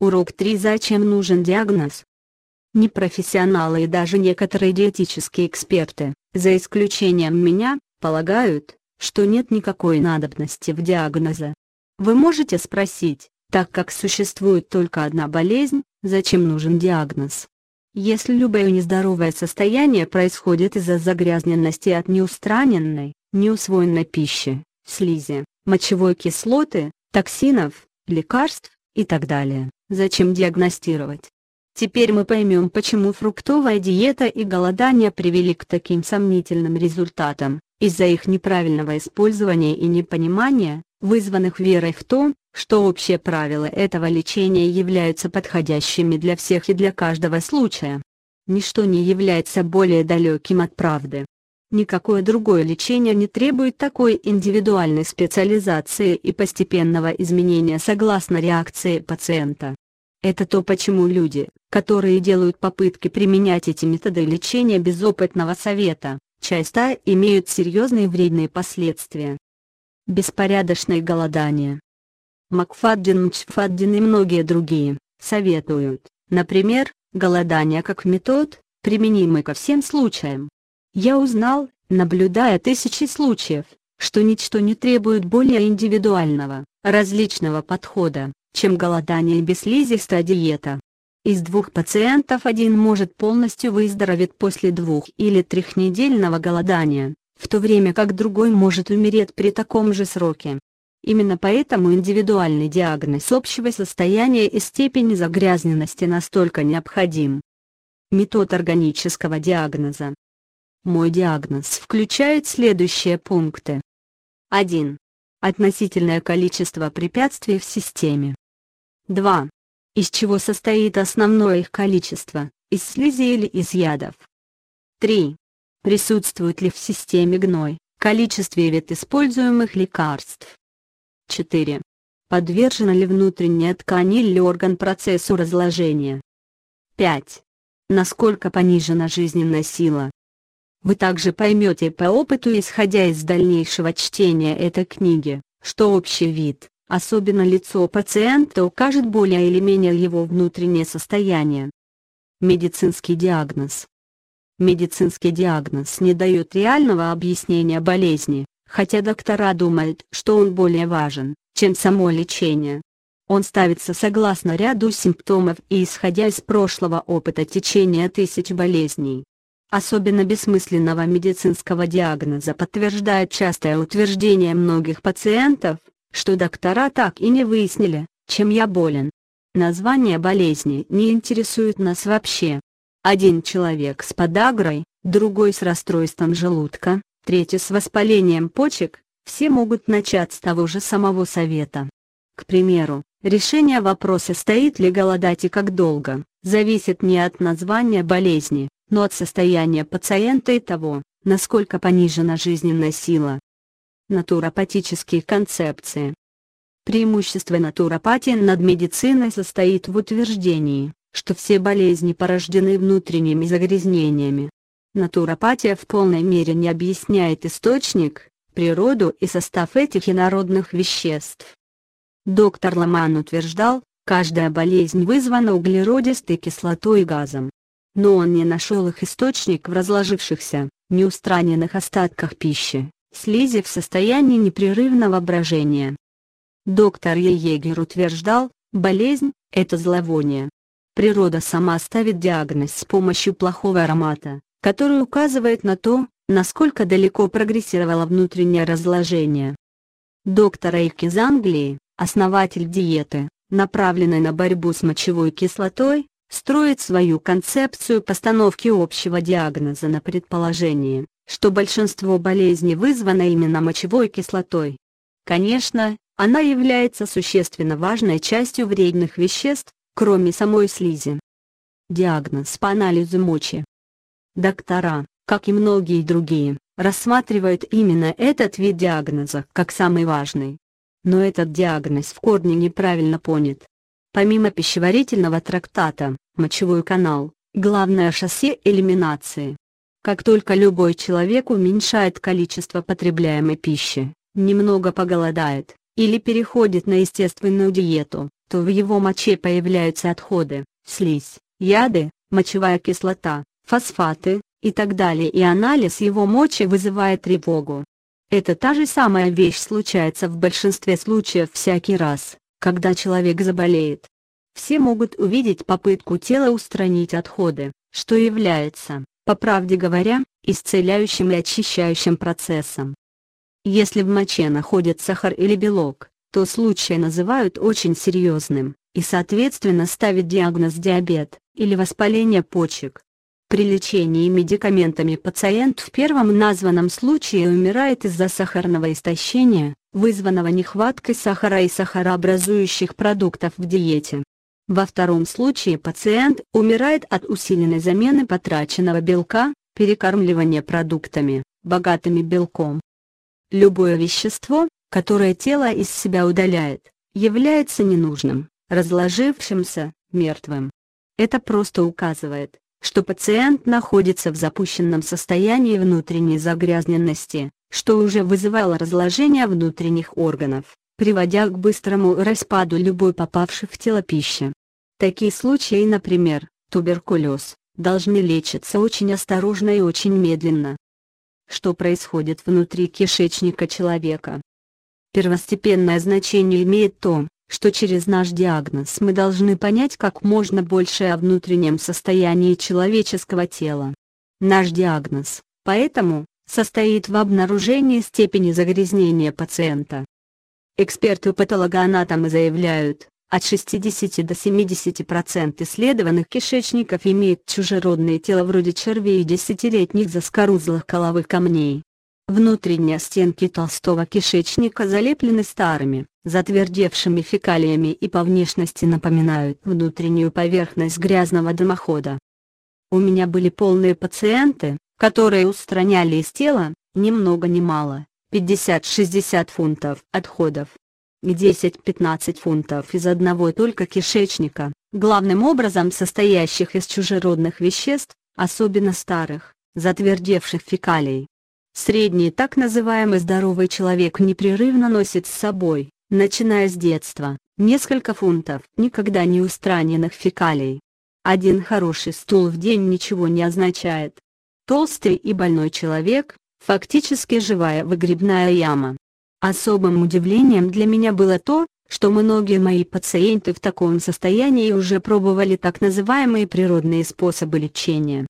Урок 3 Зачем нужен диагноз? Непрофессионалы и даже некоторые диетические эксперты, за исключением меня, полагают, что нет никакой надобности в диагнозе. Вы можете спросить, так как существует только одна болезнь, зачем нужен диагноз? Если любое нездоровое состояние происходит из-за загрязненности от неустраненной, неусвоенной пищи, слизи, мочевой кислоты, токсинов, лекарств и так далее, зачем диагностировать? Теперь мы поймем почему фруктовая диета и голодание привели к таким сомнительным результатам, из-за их неправильного использования и непонимания, вызванных верой в то, что общие правила этого лечения являются подходящими для всех и для каждого случая. Ничто не является более далеким от правды. Никакое другое лечение не требует такой индивидуальной специализации и постепенного изменения согласно реакции пациента. Это то почему люди, которые делают попытки применять эти методы лечения без опытного совета, часто имеют серьезные вредные последствия. Беспорядочное голодание. Макфаддин Мчфаддин и многие другие, советуют, например, голодание как метод, применимый ко всем случаям. Я узнал, наблюдая тысячи случаев, что ничто не требует более индивидуального, различного подхода, чем голодание без слизистой диета. Из двух пациентов один может полностью выздороветь после двух или трехнедельного голодания, в то время как другой может умереть при таком же сроке. Именно поэтому индивидуальный диагноз общего состояния и степени загрязненности настолько необходим. Метод органического диагноза. Мой диагноз включает следующие пункты. 1. Относительное количество препятствий в системе. 2. Из чего состоит основное их количество, из слизи или из ядов? 3. Присутствует ли в системе гной, количестве вид используемых лекарств? 4. Подвержена ли внутренняя ткань или орган процессу разложения? 5. Насколько понижена жизненная сила? Вы также поймете по опыту исходя из дальнейшего чтения этой книги, что общий вид, особенно лицо пациента укажет более или менее его внутреннее состояние. Медицинский диагноз. Медицинский диагноз не дает реального объяснения болезни, хотя доктора думают, что он более важен, чем само лечение. Он ставится согласно ряду симптомов и исходя из прошлого опыта течения тысяч болезней. Особенно бессмысленного медицинского диагноза подтверждает частое утверждение многих пациентов, что доктора так и не выяснили, чем я болен. Название болезни не интересует нас вообще. Один человек с подагрой, другой с расстройством желудка, третий с воспалением почек, все могут начать с того же самого совета. К примеру, решение вопроса стоит ли голодать и как долго, зависит не от названия болезни, но от состояния пациента и того, насколько понижена жизненная сила, Натуропатические концепции. Преимущество натуропатии над медициной состоит в утверждении, что все болезни порождены внутренними загрязнениями. Натуропатия в полной мере не объясняет источник, природу и состав этих инородных веществ. Доктор Ламан утверждал, каждая болезнь вызвана углеродистой кислотой и газом. Но он не нашел их источник в разложившихся, неустраненных остатках пищи слизи в состоянии непрерывного брожения. Доктор Егер утверждал, болезнь – это зловоние. Природа сама ставит диагноз с помощью плохого аромата, который указывает на то, насколько далеко прогрессировало внутреннее разложение. Доктор Эйк из Англии, основатель диеты, направленной на борьбу с мочевой кислотой, строит свою концепцию постановки общего диагноза на предположении, что большинство болезней вызвано именно мочевой кислотой. Конечно, она является существенно важной частью вредных веществ, кроме самой слизи. Диагноз по анализу мочи. Доктора, как и многие другие, рассматривают именно этот вид диагноза как самый важный. Но этот диагноз в корне неправильно понят. Помимо пищеварительного трактата, мочевой канал – главное шоссе элиминации, как только любой человек уменьшает количество потребляемой пищи, немного поголодает, или переходит на естественную диету, то в его моче появляются отходы, слизь, яды, мочевая кислота, фосфаты и так далее и анализ его мочи вызывает тревогу. Это та же самая вещь случается в большинстве случаев всякий раз, когда человек заболеет. Все могут увидеть попытку тела устранить отходы, что является, по правде говоря, исцеляющим и очищающим процессом. Если в моче находят сахар или белок, то случай называют очень серьезным, и соответственно ставят диагноз диабет, или воспаление почек. При лечении медикаментами пациент в первом названном случае умирает из-за сахарного истощения, вызванного нехваткой сахара и сахарообразующих продуктов в диете. Во втором случае пациент умирает от усиленной замены потраченного белка, перекармливания продуктами, богатыми белком. Любое вещество, которое тело из себя удаляет, является ненужным, разложившимся, мертвым. Это просто указывает, что пациент находится в запущенном состоянии внутренней загрязненности, что уже вызывало разложение внутренних органов, приводя к быстрому распаду любой попавшей в тело пищи. Такие случаи, например, туберкулез, должны лечиться очень осторожно и очень медленно. Что происходит внутри кишечника человека? Первостепенное значение имеет то, что через наш диагноз мы должны понять как можно больше о внутреннем состоянии человеческого тела. Наш диагноз, поэтому, состоит в обнаружении степени загрязнения пациента. Эксперты-патологоанатомы заявляют, от 60 до 70% исследованных кишечников имеют чужеродные тела вроде червей и десятилетних заскорузлых коловых камней. Внутренние стенки толстого кишечника залеплены старыми, затвердевшими фекалиями и по внешности напоминают внутреннюю поверхность грязного дымохода. У меня были полные пациенты, которые устраняли из тела, ни много ни мало, 50-60 фунтов отходов. 10-15 фунтов из одного только кишечника, главным образом состоящих из чужеродных веществ, особенно старых, затвердевших фекалий. Средний так называемый здоровый человек непрерывно носит с собой, начиная с детства, несколько фунтов никогда не устраненных фекалий. Один хороший стул в день ничего не означает. Толстый и больной человек – фактически живая выгребная яма. Особым удивлением для меня было то, что многие мои пациенты в таком состоянии уже пробовали так называемые природные способы лечения,